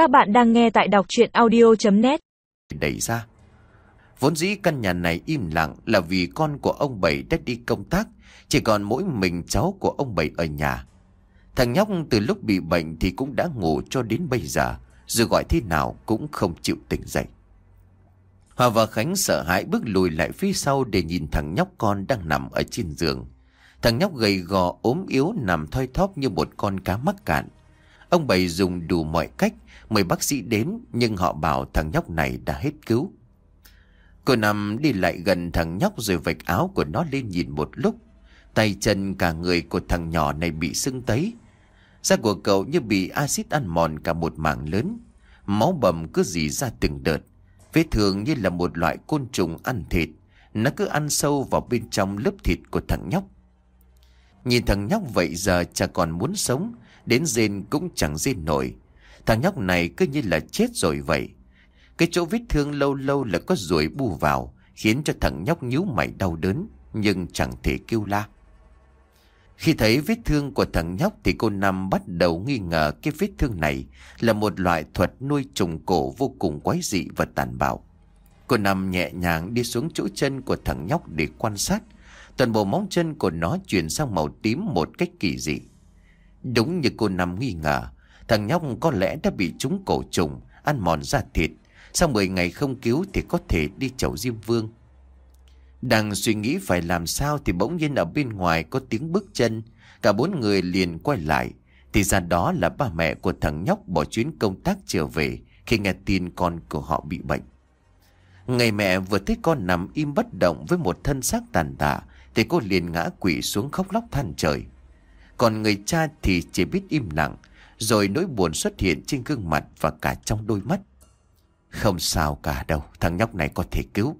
Các bạn đang nghe tại đọc chuyện audio.net đẩy ra. Vốn dĩ căn nhà này im lặng là vì con của ông Bảy đã đi công tác, chỉ còn mỗi mình cháu của ông Bảy ở nhà. Thằng nhóc từ lúc bị bệnh thì cũng đã ngủ cho đến bây giờ, dù gọi thế nào cũng không chịu tỉnh dậy. Hòa và Khánh sợ hãi bước lùi lại phía sau để nhìn thằng nhóc con đang nằm ở trên giường. Thằng nhóc gầy gò ốm yếu nằm thoi thóp như một con cá mắc cạn. Ông Bảy dùng đủ mọi cách mời bác sĩ đến, nhưng họ bảo thằng nhóc này đã hết cứu. Cô nằm đi lại gần thằng nhóc rồi vạch áo của nó lên nhìn một lúc. Tay chân cả người của thằng nhỏ này bị sưng tấy. Da của cậu như bị axit ăn mòn cả một mảng lớn. Máu bầm cứ dì ra từng đợt. Vết thương như là một loại côn trùng ăn thịt. Nó cứ ăn sâu vào bên trong lớp thịt của thằng nhóc. Nhìn thằng nhóc vậy giờ chả còn muốn sống. Đến rên cũng chẳng rên nổi. Thằng nhóc này cứ như là chết rồi vậy. Cái chỗ vết thương lâu lâu là có ruồi bu vào, khiến cho thằng nhóc nhíu mày đau đớn, nhưng chẳng thể kêu la. Khi thấy vết thương của thằng nhóc thì cô Năm bắt đầu nghi ngờ cái vết thương này là một loại thuật nuôi trùng cổ vô cùng quái dị và tàn bạo. Cô Năm nhẹ nhàng đi xuống chỗ chân của thằng nhóc để quan sát. Toàn bộ móng chân của nó chuyển sang màu tím một cách kỳ dị. Đúng như cô Năm nghi ngờ, thằng nhóc có lẽ đã bị trúng cổ trùng, ăn mòn da thịt. Sau 10 ngày không cứu thì có thể đi chầu Diêm Vương. Đang suy nghĩ phải làm sao thì bỗng nhiên ở bên ngoài có tiếng bước chân. Cả bốn người liền quay lại. Thì ra đó là ba mẹ của thằng nhóc bỏ chuyến công tác trở về khi nghe tin con của họ bị bệnh. Ngày mẹ vừa thấy con nằm im bất động với một thân xác tàn tạ thì cô liền ngã quỵ xuống khóc lóc than trời. Còn người cha thì chỉ biết im lặng rồi nỗi buồn xuất hiện trên gương mặt và cả trong đôi mắt. Không sao cả đâu, thằng nhóc này có thể cứu.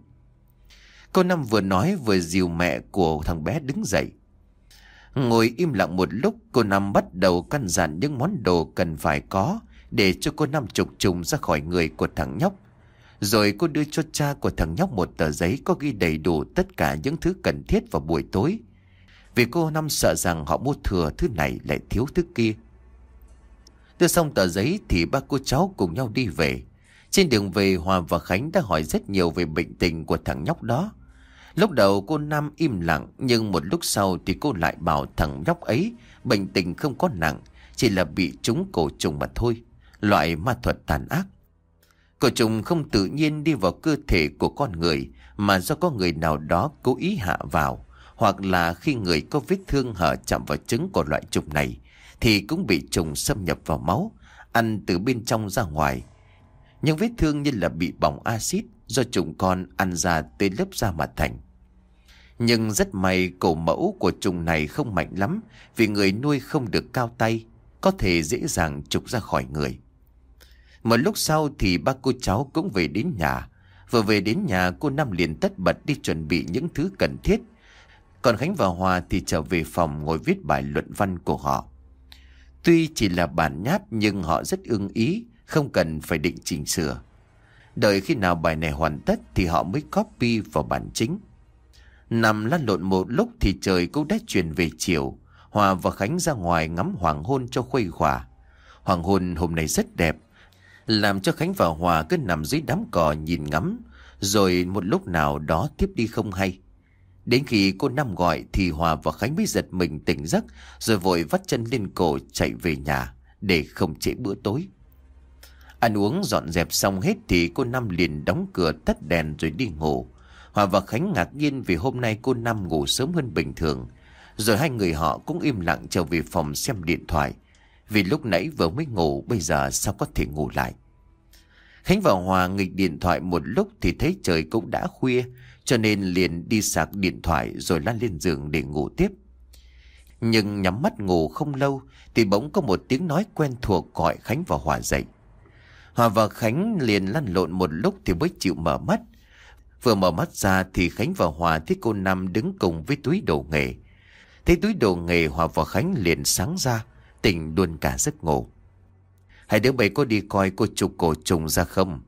Cô Năm vừa nói vừa dìu mẹ của thằng bé đứng dậy. Ngồi im lặng một lúc, cô Năm bắt đầu căn dặn những món đồ cần phải có để cho cô Năm trục trùng ra khỏi người của thằng nhóc. Rồi cô đưa cho cha của thằng nhóc một tờ giấy có ghi đầy đủ tất cả những thứ cần thiết vào buổi tối. Vì cô Năm sợ rằng họ mua thừa thứ này lại thiếu thứ kia. Đưa xong tờ giấy thì ba cô cháu cùng nhau đi về. Trên đường về Hòa và Khánh đã hỏi rất nhiều về bệnh tình của thằng nhóc đó. Lúc đầu cô Nam im lặng nhưng một lúc sau thì cô lại bảo thằng nhóc ấy bệnh tình không có nặng, chỉ là bị trúng cổ trùng mà thôi, loại ma thuật tàn ác. Cổ trùng không tự nhiên đi vào cơ thể của con người mà do có người nào đó cố ý hạ vào, hoặc là khi người có vết thương hở chạm vào trứng của loại trùng này thì cũng bị trùng xâm nhập vào máu, ăn từ bên trong ra ngoài. Những vết thương như là bị bỏng axit do trùng con ăn ra tới lớp da mà thành. Nhưng rất may cổ mẫu của trùng này không mạnh lắm vì người nuôi không được cao tay, có thể dễ dàng trục ra khỏi người. Một lúc sau thì ba cô cháu cũng về đến nhà. Vừa về đến nhà cô Năm liền tất bật đi chuẩn bị những thứ cần thiết. Còn Khánh và Hòa thì trở về phòng ngồi viết bài luận văn của họ. Tuy chỉ là bản nháp nhưng họ rất ưng ý, không cần phải định chỉnh sửa. Đợi khi nào bài này hoàn tất thì họ mới copy vào bản chính. Nằm lăn lộn một lúc thì trời cũng đã chuyển về chiều. Hòa và Khánh ra ngoài ngắm hoàng hôn cho khuây khỏa. Hoàng hôn hôm nay rất đẹp. Làm cho Khánh và Hòa cứ nằm dưới đám cỏ nhìn ngắm. Rồi một lúc nào đó tiếp đi không hay. Đến khi cô Năm gọi thì Hòa và Khánh mới giật mình tỉnh giấc, rồi vội vắt chân lên cổ chạy về nhà để không trễ bữa tối. Ăn uống dọn dẹp xong hết thì cô Năm liền đóng cửa tắt đèn rồi đi ngủ. Hòa và Khánh ngạc nhiên vì hôm nay cô Năm ngủ sớm hơn bình thường. Rồi hai người họ cũng im lặng trở về phòng xem điện thoại. Vì lúc nãy vừa mới ngủ, bây giờ sao có thể ngủ lại. Khánh và Hòa nghịch điện thoại một lúc thì thấy trời cũng đã khuya cho nên liền đi sạc điện thoại rồi lăn lên giường để ngủ tiếp. Nhưng nhắm mắt ngủ không lâu thì bỗng có một tiếng nói quen thuộc gọi Khánh và Hòa dậy. Hòa và Khánh liền lăn lộn một lúc thì mới chịu mở mắt. Vừa mở mắt ra thì Khánh và Hòa thấy cô Năm đứng cùng với túi đồ nghề. Thấy túi đồ nghề Hòa và Khánh liền sáng ra, tỉnh luôn cả giấc ngủ. Hai đứa bay có đi coi cô trục cổ trùng ra không?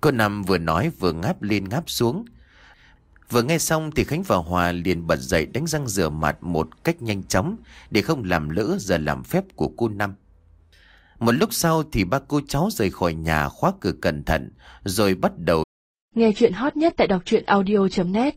Cô Năm vừa nói vừa ngáp lên ngáp xuống. Vừa nghe xong thì Khánh và Hòa liền bật dậy đánh răng rửa mặt một cách nhanh chóng để không làm lỡ giờ làm phép của cô Năm. Một lúc sau thì ba cô cháu rời khỏi nhà khóa cửa cẩn thận, rồi bắt đầu. Nghe chuyện hot nhất tại đọc truyện audio.net